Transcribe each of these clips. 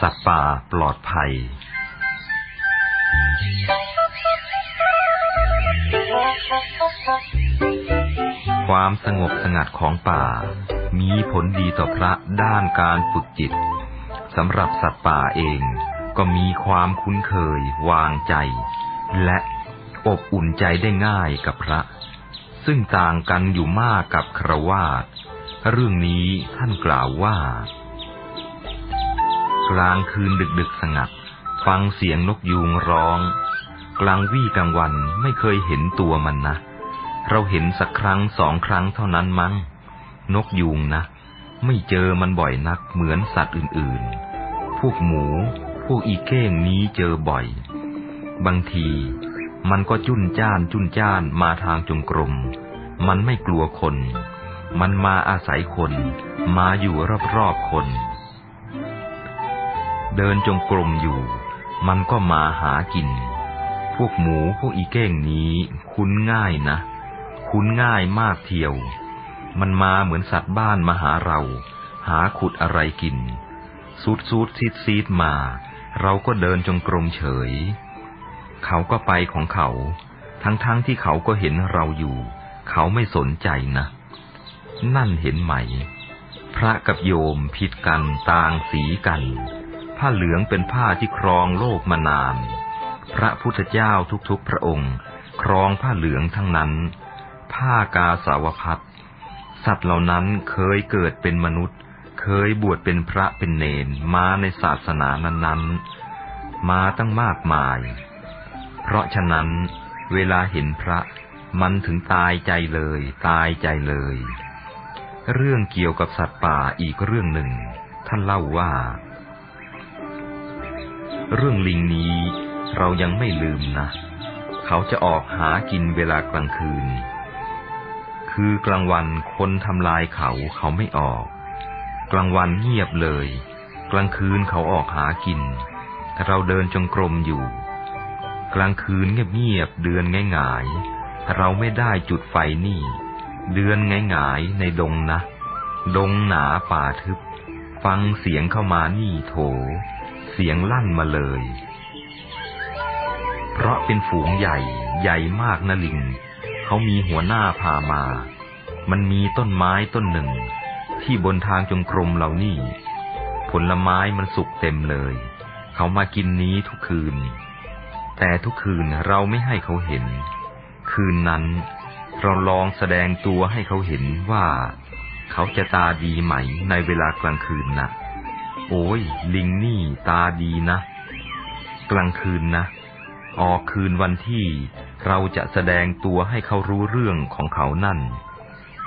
สัตว์ป่าปลอดภัย ความสงบสงัดของป่า มีผลดีต่อพระด้านการฝึกจิตสำหรับสัตว์ป่าเองก็มีความคุ้นเคยวางใจ และอบอุ่นใจได้ง่ายกับพระ ซึ่งต่างกันอยู่มากกับครวาสเรื่องนี้ท่านกล่าวว่า กลางคืนดึกดึกสงัด ฟังเสียงนกยูงร้อง กลางวี่กลางวันไม่เคยเห็นตัวมันนะ เราเห็นสักครั้งสองครั้งเท่านั้นมั้ง นกยูงนะ ไม่เจอมันบ่อยนักเหมือนสัตว์อื่นๆ พวกหมู พวกอีเก้งนี้เจอบ่อย บางที มันก็จุนจ้านจุนจ้านมาทางจงกรม มันไม่กลัวคน มันมาอาศัยคน มาอยู่รอบๆคน เดินจงกรมอยู่ มันก็มาหากิน พวกหมูพวกอีเก้งนี้ คุ้นง่ายนะ คุ้นง่ายมากเทียว มันมาเหมือนสัตว์บ้านมาหาเรา หาขุดอะไรกินสูดสูดซีดซีดมา เราก็เดินจงกรมเฉย เขาก็ไปของเขา ทั้งๆทที่เขาก็เห็นเราอยู่ เขาไม่สนใจนะ นั่นเห็นไหม พระกับโยมผิดกันต่างสีกัน ผ้าเหลืองเป็นผ้าที่ครองโลกมานาน พระพุทธเจ้าทุกๆพระองค์ ครองผ้าเหลืองทั้งนั้น ผ้ากาสาวพัดสัตว์เหล่านั้นเคยเกิดเป็นมนุษย์ เคยบวชเป็นพระเป็นเนนมาในศาสนานั้นๆ มาตั้งมากมาย เพราะฉะนั้น เวลาเห็นพระมันถึงตายใจเลย ตายใจเลย เรื่องเกี่ยวกับสัตว์ป่าอีกเรื่องหนึ่ง ท่านเล่าว่า เรื่องลิงนี้เรายังไม่ลืมนะ เขาจะออกหากินเวลากลางคืน คือกลางวันคนทำลายเขาเขาไม่ออก กลางวันเงียบเลย กลางคืนเขาออกหากิน เราเดินจงกรมอยู่ กลางคืนเงียบๆเดือนง่ายๆเราไม่ได้จุดไฟนี่ เดือนง่ายๆในดงนะ ดงหนาป่าทึบ ฟังเสียงเข้ามานี่โถ เสียงลั่นมาเลย เพราะเป็นฝูงใหญ่ใหญ่มากนะลิง เขามีหัวหน้าพามา มันมีต้นไม้ต้นหนึ่ง ที่บนทางจงกรมเหล่านี่ ผลไม้มันสุกเต็มเลย เขามากินนี้ทุกคืน แต่ทุกคืนเราไม่ให้เขาเห็น คืนนั้นเราลองแสดงตัวให้เขาเห็นว่า เขาจะตาดีไหมในเวลากลางคืนนะ โอ้ย ลิงนี่ตาดีนะ กลางคืนนะ ออกคืนวันที่เราจะแสดงตัวให้เขารู้เรื่องของเขานั่น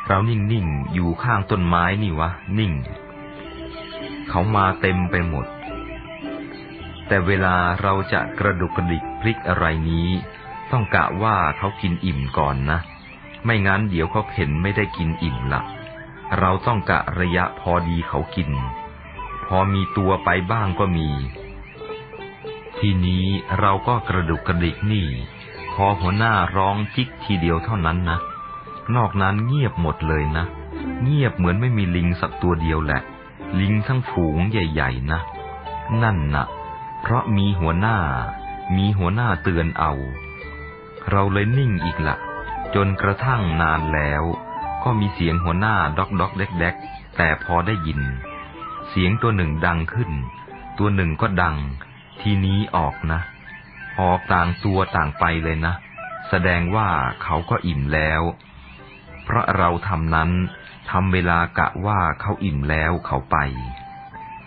เรานิ่งๆ อยู่ข้างต้นไม้นี่วะ นิ่ง เขามาเต็มไปหมด แต่เวลาเราจะกระดุกกระดิกพลิกอะไรนี้ ต้องกะว่าเขากินอิ่มก่อนนะ ไม่งั้นเดี๋ยวเขาเห็นไม่ได้กินอิ่มละเราต้องกะระยะพอดีเขากิน พอมีตัวไปบ้างก็มี ทีนี้เราก็กระดุกกระดิกนี่พอหัวหน้าร้องจิกทีเดียวเท่านั้นนะ นอกนั้นเงียบหมดเลยนะ เงียบเหมือนไม่มีลิงสักตัวเดียวแหละ ลิงทั้งฝูงใหญ่ๆนะ นั่นนะ่ะ เพราะมีหัวหน้า มีหัวหน้าเตือนเอา เราเลยนิ่งอีกละ จนกระทั่งนานแล้ว ก็มีเสียงหัวหน้าด็อกด็อกเด็กเด็กแต่พอได้ยิน เสียงตัวหนึ่งดังขึ้น ตัวหนึ่งก็ดัง ทีนี้ออกนะ ออกต่างตัวต่างไปเลยนะ แสดงว่าเขาก็อิ่มแล้ว เพราะเราทำนั้นทำเวลากะว่าเขาอิ่มแล้วเขาไป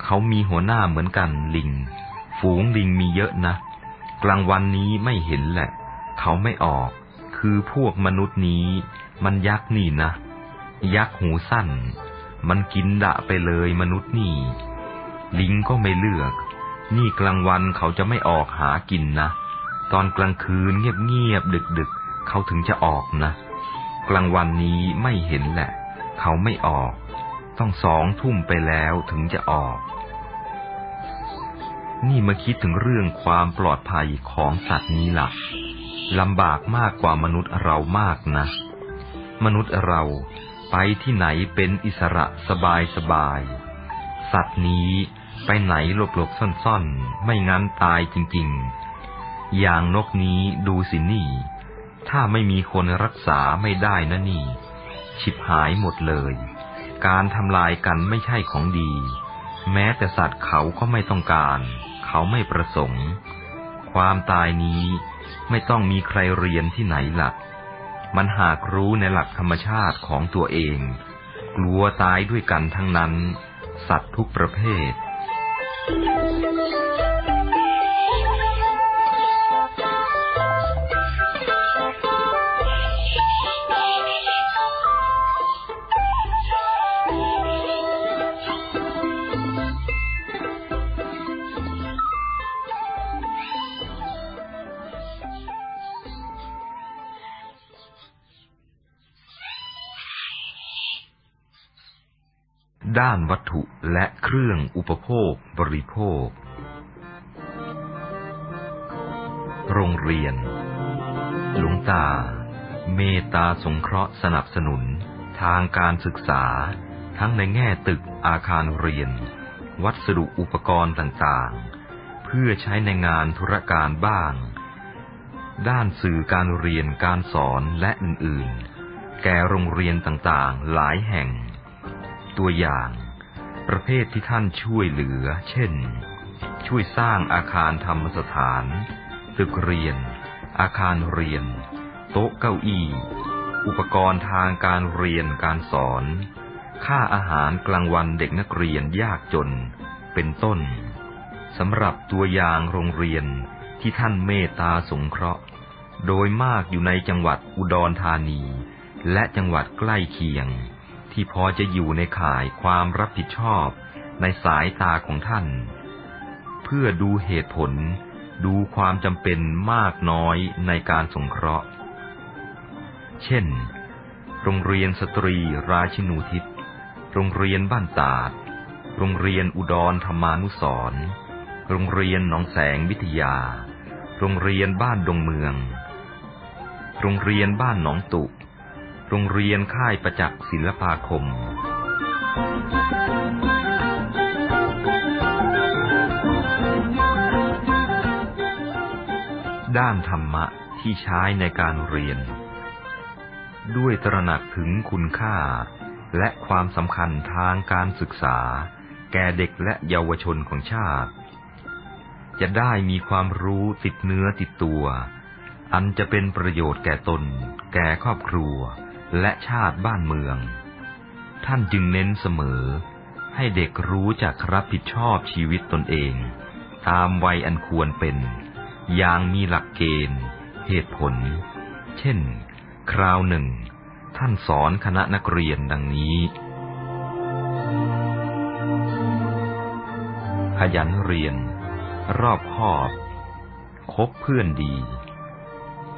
เขามีหัวหน้าเหมือนกันลิง ฝูงลิงมีเยอะนะ กลางวันนี้ไม่เห็นแหละ เขาไม่ออก คือพวกมนุษย์นี้ มันยักษ์นี่นะ ยักษ์หูสั้น มันกินดะไปเลยมนุษย์นี่ ลิงก็ไม่เลือก นี่กลางวันเขาจะไม่ออกหากินนะ ตอนกลางคืนเงียบเงียบดึกดึกเขาถึงจะออกนะ กลางวันนี้ไม่เห็นแหละ เขาไม่ออก ต้องสองทุ่มไปแล้วถึงจะออก นี่มาคิดถึงเรื่องความปลอดภัยของสัตว์นี้ละ่ะลำบากมากกว่ามนุษย์เรามากนะ มนุษย์เรา ไปที่ไหนเป็นอิสระสบายสบาย สัตว์นี้ไปไหนหลบหลบซ่อนๆ ไม่งั้นตายจริงๆ อย่างนกนี้ดูสินี่ ถ้าไม่มีคนรักษาไม่ได้นะนี่ ฉิบหายหมดเลย การทำลายกันไม่ใช่ของดี แม้แต่สัตว์เขาก็ไม่ต้องการ เขาไม่ประสงค์ ความตายนี้ไม่ต้องมีใครเรียนที่ไหนหลัก มันหากรู้ในหลักธรรมชาติของตัวเอง กลัวตายด้วยกันทั้งนั้น สัตว์ทุกประเภท ด้านวัตถุและเครื่องอุปโภคบริโภค โรงเรียน หลวงตา เมตตาสงเคราะห์สนับสนุน ทางการศึกษา ทั้งในแง่ตึกอาคารเรียน วัสดุอุปกรณ์ต่างๆ เพื่อใช้ในงานธุรการบ้าง ด้านสื่อการเรียนการสอนและอื่นๆ แก่โรงเรียนต่างๆ หลายแห่ง ตัวอย่าง ประเภทที่ท่านช่วยเหลือ เช่น ช่วยสร้างอาคารธรรมสถาน ตึกเรียน อาคารเรียน โต๊ะเก้าอี้ อุปกรณ์ทางการเรียนการสอน ค่าอาหารกลางวันเด็กนักเรียนยากจน เป็นต้นสำหรับตัวอย่างโรงเรียนที่ท่านเมตตาสงเคราะห์ โดยมากอยู่ในจังหวัดอุดรธานี และจังหวัดใกล้เคียง ที่พอจะอยู่ในข่ายความรับผิดชอบในสายตาของท่าน เพื่อดูเหตุผลดูความจำเป็นมากน้อยในการสงเคราะห์ เช่น โรงเรียนสตรีราชินูทิศ โรงเรียนบ้านตาด โรงเรียนอุดรธรรมานุสรโรงเรียนหนองแสงวิทยา โรงเรียนบ้านดงเมือง โรงเรียนบ้านหนองตุ โรงเรียนค่ายประจักษ์ศิลปาคม ด้านธรรมะที่ใช้ในการเรียน ด้วยตระหนักถึงคุณค่า และความสำคัญทางการศึกษา แก่เด็กและเยาวชนของชาติ จะได้มีความรู้ติดเนื้อติดตัวอันจะเป็นประโยชน์แก่ตน แก่ครอบครัว และชาติบ้านเมือง ท่านจึงเน้นเสมอ ให้เด็กรู้จักรับผิดชอบชีวิตตนเอง ตามวัยอันควรเป็น อย่างมีหลักเกณฑ์ เหตุผล เช่น คราวหนึ่ง ท่านสอนคณะนักเรียนดังนี้ ขยันเรียน รอบคอบ คบเพื่อนดี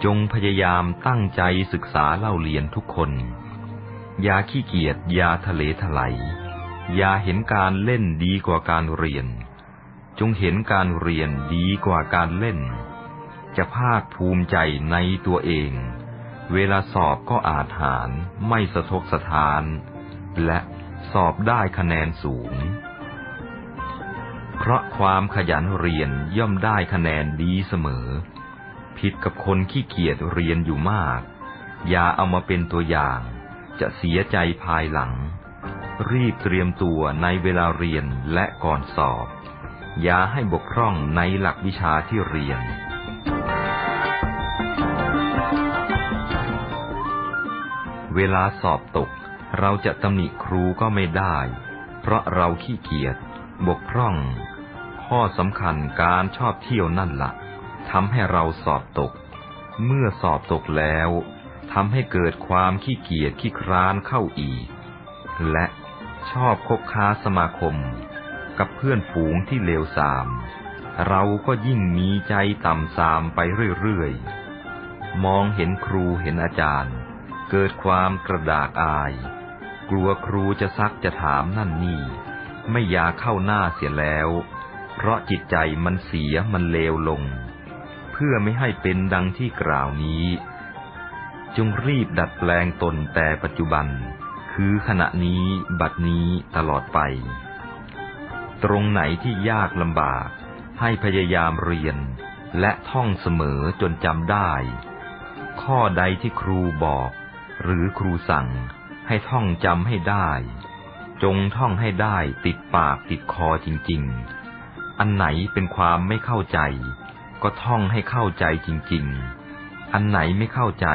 จงพยายามตั้งใจศึกษาเล่าเรียนทุกคน อย่าขี้เกียจอย่าทะเลถลายอย่าเห็นการเล่นดีกว่าการเรียน จงเห็นการเรียนดีกว่าการเล่น จะภาคภูมิใจในตัวเอง เวลาสอบก็อาจหารไม่สะทกสะทาน และสอบได้คะแนนสูง เพราะความขยันเรียนย่อมได้คะแนนดีเสมอ ผิดกับคนขี้เกียจเรียนอยู่มาก อย่าเอามาเป็นตัวอย่าง จะเสียใจภายหลัง รีบเตรียมตัวในเวลาเรียนและก่อนสอบ อย่าให้บกพร่องในหลักวิชาที่เรียน เวลาสอบตก เราจะตำหนิครูก็ไม่ได้ เพราะเราขี้เกียจบกพร่อง ข้อสำคัญการชอบเที่ยวนั่นละ่ะ ทำให้เราสอบตก เมื่อสอบตกแล้วทำให้เกิดความขี้เกียจขี้คร้านเข้าอีก และชอบคบค้าสมาคม กับเพื่อนฝูงที่เลวทราม เราก็ยิ่งมีใจต่ำทรามไปเรื่อยๆ มองเห็นครูเห็นอาจารย์ เกิดความกระดากอาย กลัวครูจะซักจะถามนั่นนี่ ไม่อยากเข้าหน้าเสียแล้ว เพราะจิตใจมันเสียมันเลวลง พื่อไม่ให้เป็นดังที่กล่าวนี้ จงรีบดัดแปลงตนแต่ปัจจุบัน คือขณะนี้บัดนี้ตลอดไป ตรงไหนที่ยากลำบาก ให้พยายามเรียน และท่องเสมอจนจำได้ ข้อใดที่ครูบอก หรือครูสั่ง ให้ท่องจำให้ได้ จงท่องให้ได้ติดปากติดคอจริง ๆ อันไหนเป็นความไม่เข้าใจ ก็ท่องให้เข้าใจจริง ๆ อันไหนไม่เข้าใจ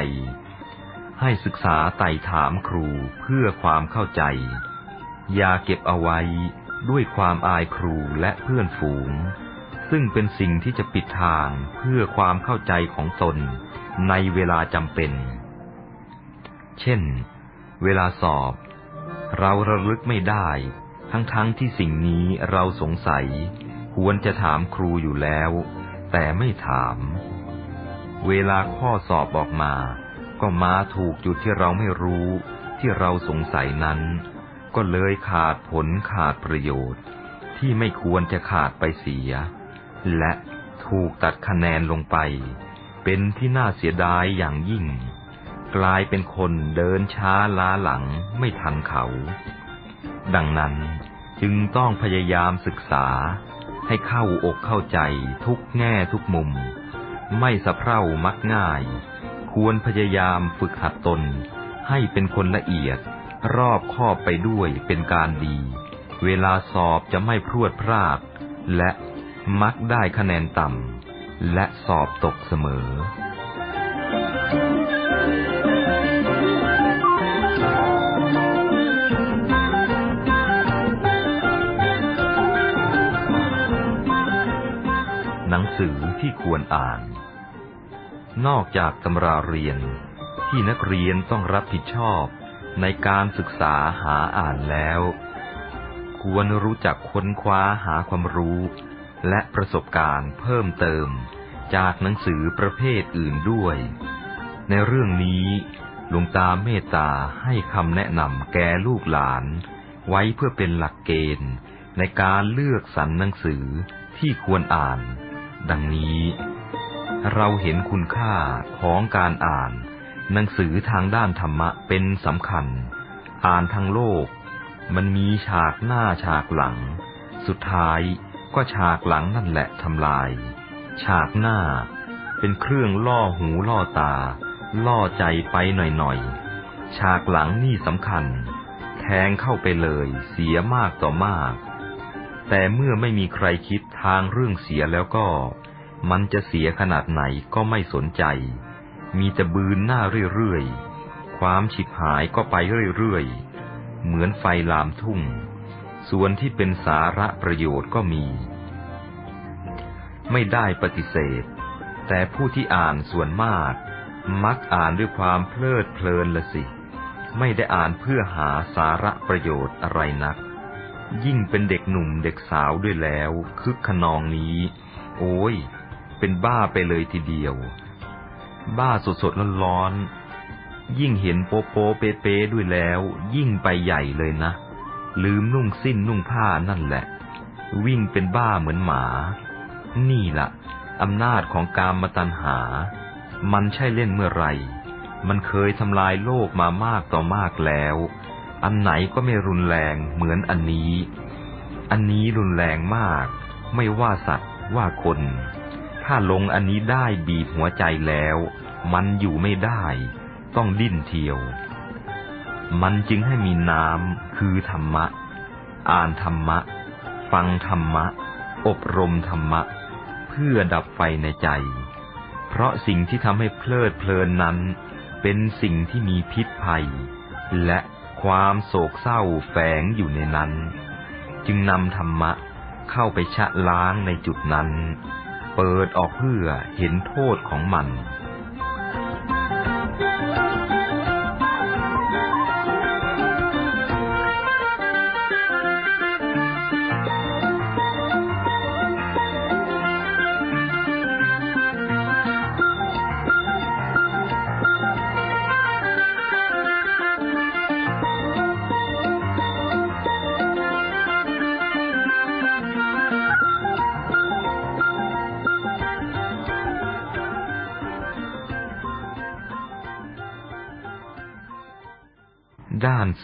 ให้ศึกษาไต่ถามครูเพื่อความเข้าใจ อย่าเก็บเอาไว้ด้วยความอายครูและเพื่อนฝูง ซึ่งเป็นสิ่งที่จะปิดทางเพื่อความเข้าใจของตนในเวลาจำเป็น เช่น เวลาสอบ เราระลึกไม่ได้ ทั้งๆทที่สิ่งนี้เราสงสัย ควรจะถามครูอยู่แล้ว แต่ไม่ถาม เวลาข้อสอบออกมา ก็มาถูกจุดที่เราไม่รู้ที่เราสงสัยนั้น ก็เลยขาดผลขาดประโยชน์ ที่ไม่ควรจะขาดไปเสีย และถูกตัดคะแนนลงไป เป็นที่น่าเสียดายอย่างยิ่ง กลายเป็นคนเดินช้าล้าหลังไม่ทันเขา ดังนั้นจึงต้องพยายามศึกษา ให้เข้าอกเข้าใจทุกแง่ทุกมุม ไม่สะเพร่ามักง่าย ควรพยายามฝึกหัดตน ให้เป็นคนละเอียด รอบคอบไปด้วยเป็นการดี เวลาสอบจะไม่พรวดพลาด และมักได้คะแนนต่ำและสอบตกเสมอ สือที่ควรอ่าน นอกจากตำราเรียนที่นักเรียนต้องรับผิดชอบในการศึกษาหาอ่านแล้ว ควรรู้จักค้นคว้าหาความรู้ และประสบการณ์เพิ่มเติมจากหนังสือประเภทอื่นด้วย ในเรื่องนี้หลวงตาเมตตาให้คำแนะนำแก่ลูกหลาน ไว้เพื่อเป็นหลักเกณฑ์ในการเลือกสรรหนังสือที่ควรอ่าน ดังนี้ เราเห็นคุณค่าของการอ่าน หนังสือทางด้านธรรมะเป็นสำคัญ อ่านทางโลก มันมีฉากหน้าฉากหลัง สุดท้ายก็ฉากหลังนั่นแหละทำลาย ฉากหน้าเป็นเครื่องล่อหูล่อตา ล่อใจไปหน่อยๆ ฉากหลังนี่สำคัญ แทงเข้าไปเลยเสียมากต่อมาก แต่เมื่อไม่มีใครคิดทางเรื่องเสียแล้วก็ มันจะเสียขนาดไหนก็ไม่สนใจ มีแต่บืนหน้าเรื่อยๆ ความฉิบหายก็ไปเรื่อยๆ เหมือนไฟลามทุ่ง ส่วนที่เป็นสาระประโยชน์ก็มี ไม่ได้ปฏิเสธ แต่ผู้ที่อ่านส่วนมาก มักอ่านด้วยความเพลิดเพลินละสิ ไม่ได้อ่านเพื่อหาสาระประโยชน์อะไรนัก ยิ่งเป็นเด็กหนุ่มเด็กสาวด้วยแล้ว คึกขนองนี้ โอ้ย เป็นบ้าไปเลยทีเดียว บ้าสดสดร้อนๆยิ่งเห็นโปโปเปเปด้วยแล้ว ยิ่งไปใหญ่เลยนะ ลืมนุ่งสิ้นนุ่งผ้านั่นแหละ วิ่งเป็นบ้าเหมือนหมา นี่ละ่ะอำนาจของกามตัณหา มันใช่เล่นเมื่อไหร่ มันเคยทำลายโลกมามากต่อมากแล้ว อันไหนก็ไม่รุนแรงเหมือนอันนี้ อันนี้รุนแรงมาก ไม่ว่าสัตว์ว่าคน ถ้าลงอันนี้ได้บีบหัวใจแล้ว มันอยู่ไม่ได้ ต้องดิ้นเที่ยว มันจึงให้มีน้ำคือธรรมะ อ่านธรรมะ ฟังธรรมะ อบรมธรรมะ เพื่อดับไฟในใจ เพราะสิ่งที่ทำให้เพลิดเพลินนั้น เป็นสิ่งที่มีพิษภัย และ ความโศกเศร้าแฝงอยู่ในนั้น จึงนำธรรมะเข้าไปชะล้างในจุดนั้น เปิดออกเพื่อเห็นโทษของมัน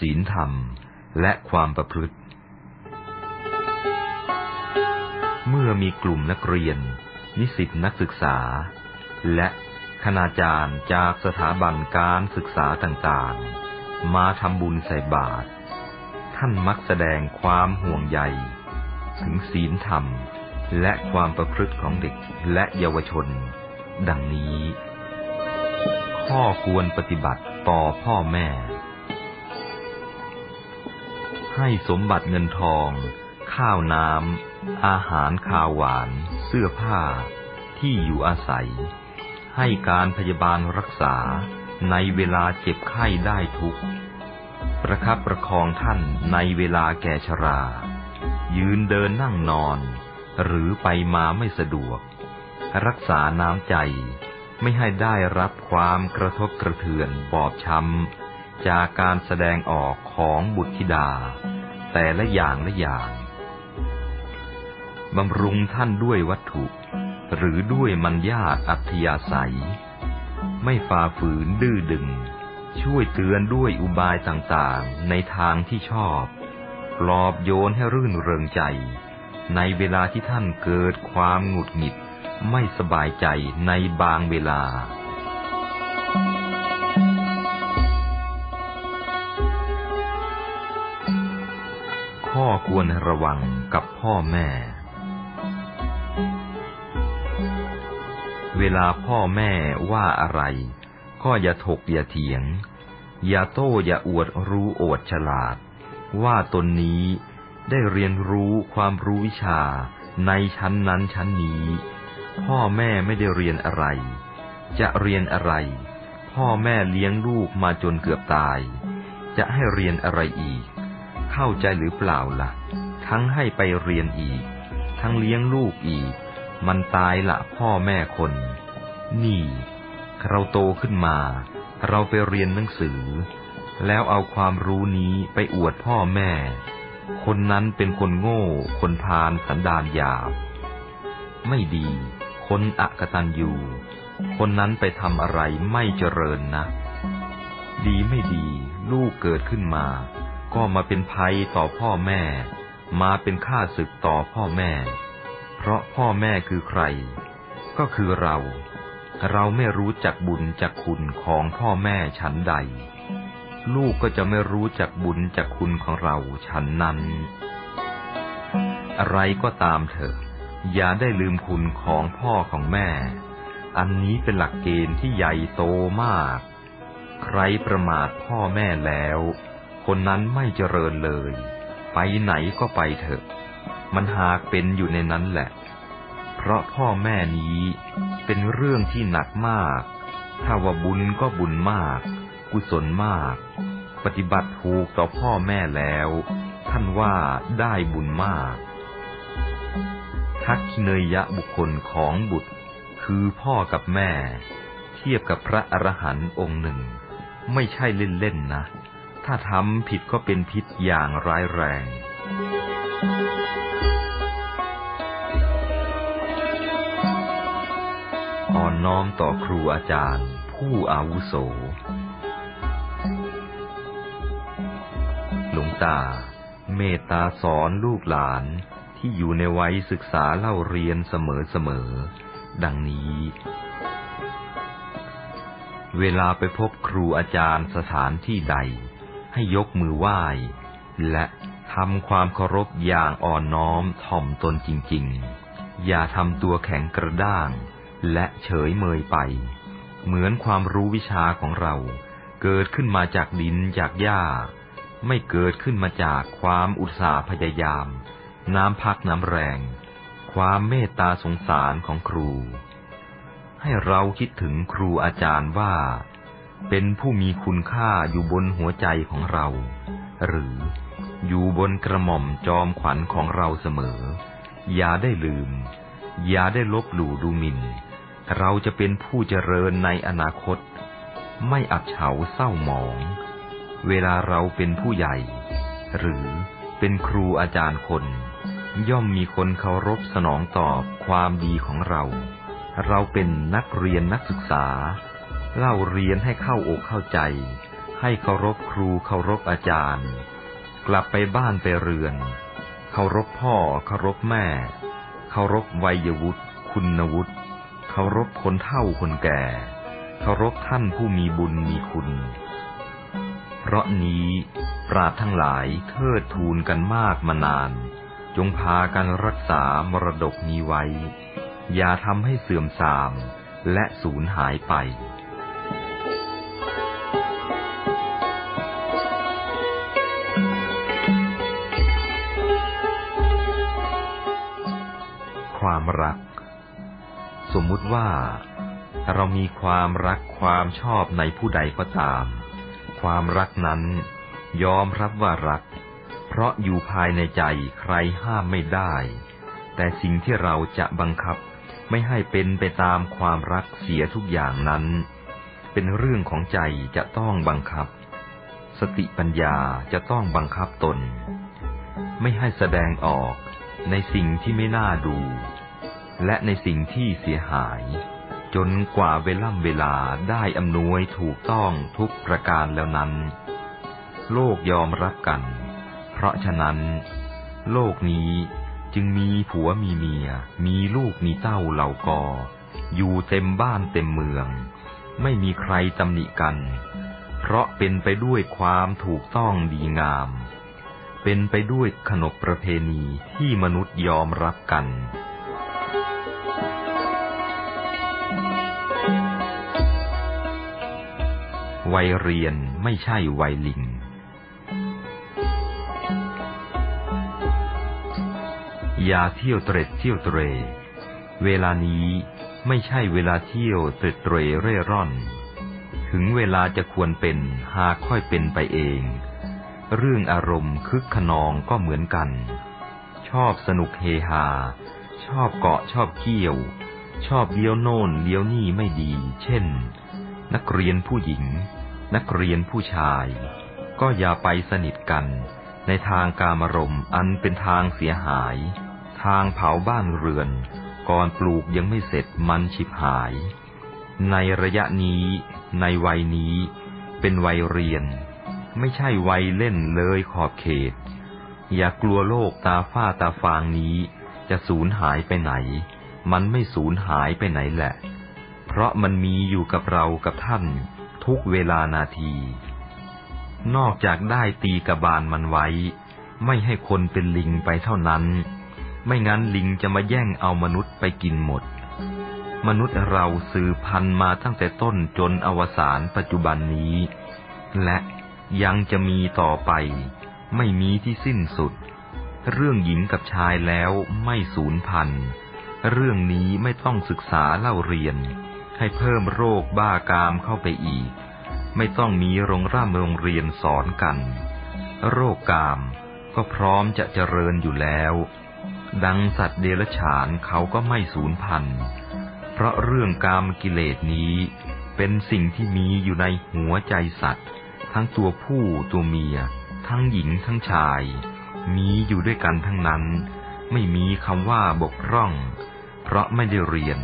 ศีลธรรม และความประพฤติ เมื่อมีกลุ่มนักเรียน นิสิตนักศึกษา และคณาจารย์จากสถาบันการศึกษาต่างๆ มาทำบุญใส่บาตรท่านมักแสดงความห่วงใย ถึงศีลธรรม และความประพฤติของเด็กและเยาวชน ดังนี้ ข้อควรปฏิบัติต่อพ่อแม่ ให้สมบัติเงินทอง ข้าวน้ำ อาหารข้าวหวาน เสื้อผ้า ที่อยู่อาศัย ให้การพยาบาลรักษาในเวลาเจ็บไข้ได้ทุก ประคับประคองท่านในเวลาแก่ชรา ยืนเดินนั่งนอน หรือไปมาไม่สะดวก รักษาน้ำใจไม่ให้ได้รับความกระทบกระเทือนบอบช้ำ จากการแสดงออกของบุตรธิดา แต่ละอย่างละอย่างบำรุงท่านด้วยวัตถุ หรือด้วยมัญญาตอัธยาศัย ไม่ฝ่าฝืนดื้อดึง ช่วยเตือนด้วยอุบายต่างๆ ในทางที่ชอบปลอบโยนให้รื่นเริงใจ ในเวลาที่ท่านเกิดความหงุดหงิด ไม่สบายใจในบางเวลา ข้อควรระวังกับพ่อแม่ เวลาพ่อแม่ว่าอะไร ก็อย่าถกอย่าเถียง อย่าโต้อย่าอวดรู้อวดฉลาด ว่าตนนี้ได้เรียนรู้ความรู้วิชาในชั้นนั้นชั้นนี้ พ่อแม่ไม่ได้เรียนอะไร จะเรียนอะไร พ่อแม่เลี้ยงลูกมาจนเกือบตาย จะให้เรียนอะไรอีก เข้าใจหรือเปล่าละ่ะ ทั้งให้ไปเรียนอีก ทั้งเลี้ยงลูกอีก มันตายละพ่อแม่คน นี่ เราโตขึ้นมา เราไปเรียนหนังสือ แล้วเอาความรู้นี้ไปอวดพ่อแม่ คนนั้นเป็นคนโง่ คนพาลสันดานหยาบ ไม่ดี คนอกตันอยู่ คนนั้นไปทำอะไรไม่เจริญนะ ดีไม่ดี ลูกเกิดขึ้นมา ก็มาเป็นภัยต่อพ่อแม่ มาเป็นข้าศึกต่อพ่อแม่ เพราะพ่อแม่คือใคร ก็คือเรา เราไม่รู้จักบุญจักคุณของพ่อแม่ฉันใด ลูกก็จะไม่รู้จักบุญจักคุณของเราฉันนั้น อะไรก็ตามเถอะอย่าได้ลืมคุณของพ่อของแม่ อันนี้เป็นหลักเกณฑ์ที่ใหญ่โตมาก ใครประมาทพ่อแม่แล้ว คนนั้นไม่เจริญเลย ไปไหนก็ไปเถอะ มันหากเป็นอยู่ในนั้นแหละ เพราะพ่อแม่นี้เป็นเรื่องที่หนักมาก ถ้าว่าบุญก็บุญมาก กุศลมาก ปฏิบัติถูกต่อพ่อแม่แล้ว ท่านว่าได้บุญมาก ทักขิเนยยะบุคคลของบุตร คือพ่อกับแม่ เทียบกับพระอรหันต์องค์หนึ่ง ไม่ใช่เล่นๆนะ ถ้าทำผิดก็เป็นพิษอย่างร้ายแรง อ่อนน้อมต่อครูอาจารย์ ผู้อาวุโส หลวงตา เมตตาสอนลูกหลานที่อยู่ในวัยศึกษาเล่าเรียนเสมอๆ ดังนี้เวลาไปพบครูอาจารย์สถานที่ใด ให้ยกมือไหว้ และทำความเคารพอย่างอ่อนน้อมถ่อมตนจริงๆ อย่าทำตัวแข็งกระด้าง และเฉยเมยไป เหมือนความรู้วิชาของเรา เกิดขึ้นมาจากดินจากหญ้า ไม่เกิดขึ้นมาจากความอุตสาห์พยายาม น้ำพักน้ำแรง ความเมตตาสงสารของครู ให้เราคิดถึงครูอาจารย์ว่า เป็นผู้มีคุณค่าอยู่บนหัวใจของเรา หรืออยู่บนกระหม่อมจอมขวัญของเราเสมอ อย่าได้ลืม อย่าได้ลบหลู่ดูหมิน่น เราจะเป็นผู้เจริญในอนาคต ไม่อับเฉาเศร้าหมอง เวลาเราเป็นผู้ใหญ่ หรือเป็นครูอาจารย์คน ย่อมมีคนเคารพสนองตอบความดีของเรา เราเป็นนักเรียนนักศึกษา เล่าเรียนให้เข้าอกเข้าใจ ให้เคารพครูเคารพอาจารย์ กลับไปบ้านไปเรือน เคารพพ่อเคารพแม่ เคารพวัยวุฒิคุณวุฒิเคารพคนเฒ่าคนแก่ เคารพท่านผู้มีบุญมีคุณ เพราะนี้ปราดทั้งหลายเทิดทูนกันมากมานาน จงพากันรักษามรดกนี้ไว้ อย่าทำให้เสื่อมทรามและสูญหายไป ความรัก สมมุติว่าเรามีความรักความชอบในผู้ใดก็ตาม ความรักนั้นยอมรับว่ารัก เพราะอยู่ภายในใจใครห้ามไม่ได้ แต่สิ่งที่เราจะบังคับไม่ให้เป็นไปตามความรักเสียทุกอย่างนั้น เป็นเรื่องของใจจะต้องบังคับ สติปัญญาจะต้องบังคับตน ไม่ให้แสดงออกในสิ่งที่ไม่น่าดู และในสิ่งที่เสียหาย จนกว่าเวล่ำเวลาได้อำนวยถูกต้องทุกประการแล้วนั้น โลกยอมรับกัน เพราะฉะนั้น โลกนี้จึงมีผัวมีเมีย มีลูกมีเต้าเหล่ากอ อยู่เต็มบ้านเต็มเมือง ไม่มีใครตำหนิกัน เพราะเป็นไปด้วยความถูกต้องดีงาม เป็นไปด้วยขนบประเพณีที่มนุษย์ยอมรับกัน วัยเรียนไม่ใช่วัยลิง อย่าเที่ยวเตร็ดเที่ยวเตร เวลานี้ไม่ใช่เวลาเที่ยวเตร็ดเตรเร่ร่อน ถึงเวลาจะควรเป็นหาค่อยเป็นไปเอง เรื่องอารมณ์คึกขนองก็เหมือนกัน ชอบสนุกเฮฮา ชอบเกาะชอบเกี่ยว ชอบเลี้ยวโน่นเลี้ยวนี่ไม่ดี เช่นนักเรียนผู้หญิง นักเรียนผู้ชาย ก็อย่าไปสนิทกัน ในทางการมรมอันเป็นทางเสียหาย ทางเผาบ้านเรือน ก่อนปลูกยังไม่เสร็จมันฉิบหาย ในระยะนี้ในวัยนี้เป็นวัยเรียน ไม่ใช่วัยเล่นเลยขอบเขต อย่ากลัวโลกตาฝ้าตาฟางนี้ จะสูญหายไปไหน มันไม่สูญหายไปไหนแหละ เพราะมันมีอยู่กับเรากับท่าน ทุกเวลานาที นอกจากได้ตีกระบาลมันไว้ ไม่ให้คนเป็นลิงไปเท่านั้น ไม่งั้นลิงจะมาแย่งเอามนุษย์ไปกินหมด มนุษย์เราสืบพันธุ์มาตั้งแต่ต้นจนอวสานปัจจุบันนี้ และยังจะมีต่อไป ไม่มีที่สิ้นสุด เรื่องหญิงกับชายแล้วไม่สูญพันธุ์เรื่องนี้ไม่ต้องศึกษาเล่าเรียน ให้เพิ่มโรคบ้ากามเข้าไปอีก ไม่ต้องมีโรงร่ำโรงเรียนสอนกัน โรคกามก็พร้อมจะเจริญอยู่แล้ว ดังสัตว์เดรัจฉานเขาก็ไม่สูญพันธุ์ เพราะเรื่องกามกิเลสนี้เป็นสิ่งที่มีอยู่ในหัวใจสัตว์ ทั้งตัวผู้ตัวเมีย ทั้งหญิงทั้งชาย มีอยู่ด้วยกันทั้งนั้น ไม่มีคำว่าบกพร่อง เพราะไม่ได้เรียน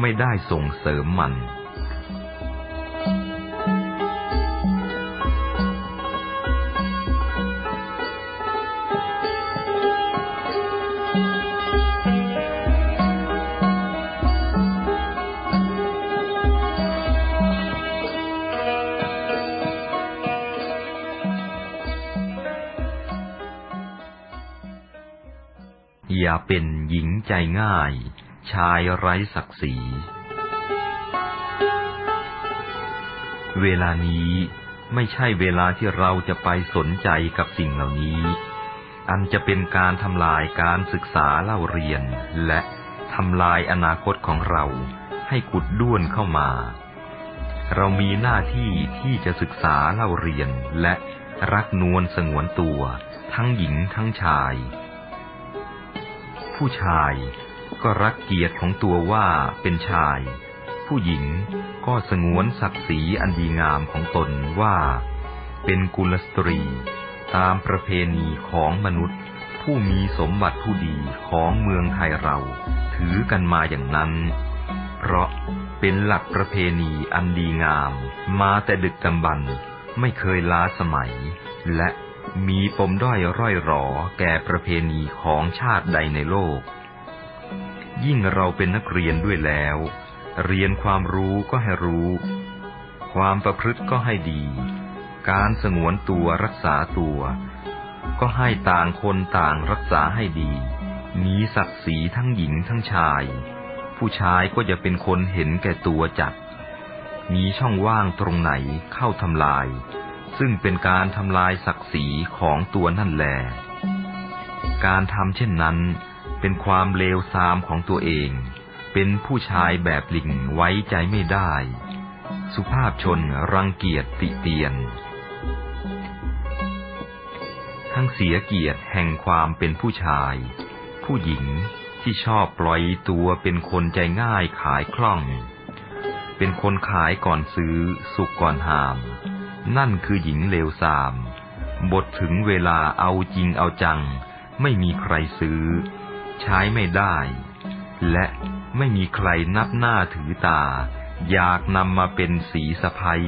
ไม่ได้ส่งเสริมมัน อย่าเป็นหญิงใจง่าย ชายไร้ศักดิ์ศรี เวลานี้ไม่ใช่เวลาที่เราจะไปสนใจกับสิ่งเหล่านี้ อันจะเป็นการทำลายการศึกษาเล่าเรียน และทำลายอนาคตของเราให้กุดด้วนเข้ามา เรามีหน้าที่ที่จะศึกษาเล่าเรียนและรักนวลสงวนตัว ทั้งหญิงทั้งชาย ผู้ชาย ก็รักเกียรติของตัวว่าเป็นชาย ผู้หญิงก็สงวนศักดิ์ศรีอันดีงามของตนว่า เป็นกุลสตรี ตามประเพณีของมนุษย์ ผู้มีสมบัติผู้ดีของเมืองไทยเรา ถือกันมาอย่างนั้น เพราะเป็นหลักประเพณีอันดีงาม มาแต่ดึกดำบรรไม่เคยล้าสมัย และมีปมด้อยร่อยหรอแก่ประเพณีของชาติใดในโลก ยิ่งเราเป็นนักเรียนด้วยแล้ว เรียนความรู้ก็ให้รู้ ความประพฤติก็ให้ดี การสงวนตัวรักษาตัว ก็ให้ต่างคนต่างรักษาให้ดี มีศักดิ์ศรีทั้งหญิงทั้งชาย ผู้ชายก็จะเป็นคนเห็นแก่ตัวจัด มีช่องว่างตรงไหนเข้าทำลาย ซึ่งเป็นการทำลายศักดิ์ศรีของตัวนั่นแหละการทำเช่นนั้น เป็นความเลวทรามของตัวเอง เป็นผู้ชายแบบลิงไว้ใจไม่ได้ สุภาพชนรังเกียจติเตียน ทั้งเสียเกียรติแห่งความเป็นผู้ชาย ผู้หญิงที่ชอบปล่อยตัวเป็นคนใจง่ายขายคล่อง เป็นคนขายก่อนซื้อสุกก่อนหาม นั่นคือหญิงเลวทราม บทถึงเวลาเอาจริงเอาจัง ไม่มีใครซื้อ ใช้ไม่ได้ และไม่มีใครนับหน้าถือตา อยากนำมาเป็นสีสะพ้ย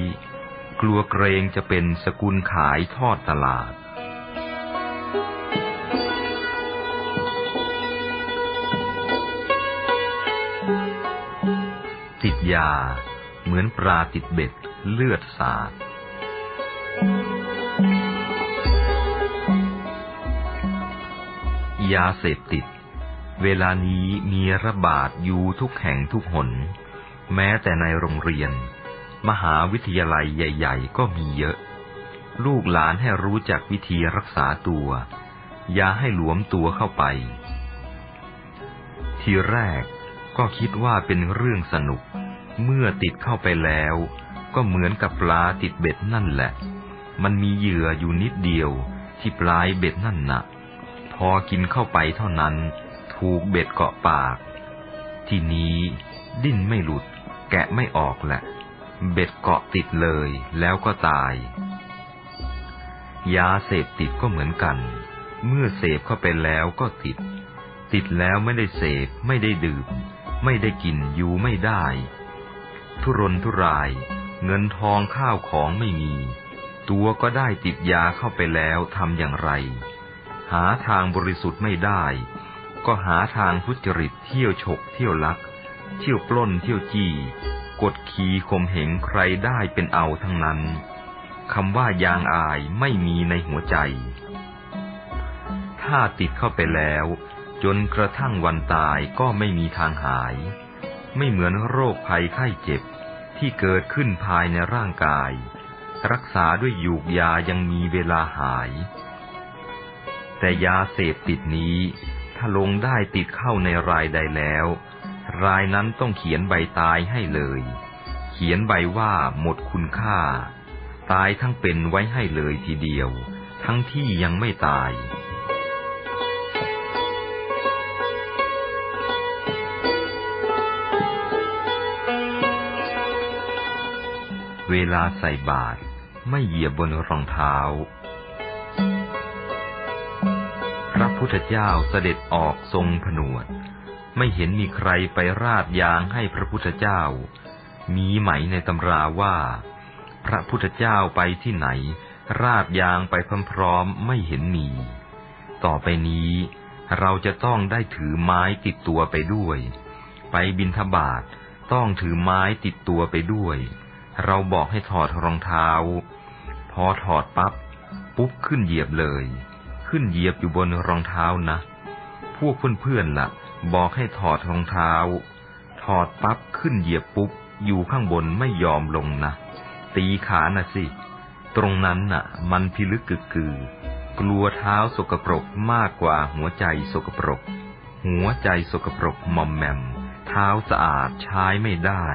กลัวเกรงจะเป็นสกุลขายทอดตลาด ติดยาเหมือนปลาติดเบ็ดเลือดสาดยาเสพติด เวลานี้มีระบาดอยู่ทุกแห่งทุกหน แม้แต่ในโรงเรียน มหาวิทยาลัยใหญ่ ๆ ก็มีเยอะ ลูกหลานให้รู้จักวิธีรักษาตัว อย่าให้หลวมตัวเข้าไป ทีแรกก็คิดว่าเป็นเรื่องสนุก เมื่อติดเข้าไปแล้ว ก็เหมือนกับปลาติดเบ็ดนั่นแหละ มันมีเหยื่ออยู่นิดเดียวที่ปลายเบ็ดนั่นนะ่ะ พอกินเข้าไปเท่านั้น ถูกเบ็ดเกาะปาก ทีนี้ดิ้นไม่หลุด แกะไม่ออกแหละ เบ็ดเกาะติดเลยแล้วก็ตาย ยาเสพติดก็เหมือนกัน เมื่อเสพเข้าไปแล้วก็ติด ติดแล้วไม่ได้เสพไม่ได้ดื่ม ไม่ได้กินอยู่ไม่ได้ ทุรนทุราย เงินทองข้าวของไม่มี ตัวก็ได้ติดยาเข้าไปแล้วทำอย่างไร หาทางบริสุทธิ์ไม่ได้ ก็หาทางทุจริตเที่ยวฉกเที่ยวลัก เที่ยวปล้นเที่ยวจี้ กดขี่ข่มเหงใครได้เป็นเอาทั้งนั้นคำว่ายางอายไม่มีในหัวใจ ถ้าติดเข้าไปแล้ว จนกระทั่งวันตายก็ไม่มีทางหาย ไม่เหมือนโรคภัยไข้เจ็บที่เกิดขึ้นภายในร่างกาย รักษาด้วยยูกยายังมีเวลาหาย แต่ยาเสพติดนี้ ถ้าลงได้ติดเข้าในรายใดแล้ว รายนั้นต้องเขียนใบตายให้เลย เขียนใบว่าหมดคุณค่า ตายทั้งเป็นไว้ให้เลยทีเดียว ทั้งที่ยังไม่ตายเวลาใส่บาตรไม่เหยียบบนรองเท้า พุทธเจ้าเสด็จออกทรงผนวด ไม่เห็นมีใครไปราดยางให้พระพุทธเจ้า มีไหมในตำราว่า พระพุทธเจ้าไปที่ไหน ราดยางไปพร้อมๆไม่เห็นมี ต่อไปนี้เราจะต้องได้ถือไม้ติดตัวไปด้วย ไปบินทบาทต้องถือไม้ติดตัวไปด้วย เราบอกให้ถอดรองเท้า พอถอดปับ๊บปุ๊บขึ้นเหยียบเลย ขึ้นเหยียบอยู่บนรองเท้านะ พวกเพื่อนๆละ่ะ บอกให้ถอดรองเท้า ถอดปั๊บขึ้นเหยียบปุ๊บ อยู่ข้างบนไม่ยอมลงนะ ตีขาน่ะสิ ตรงนั้นน่ะ มันพิลึกกึกกือกลัวเท้าสกปรกมากกว่าหัวใจสกปรก หัวใจสกปรกมอมแมม เท้าสะอาดใช้ไม่ได้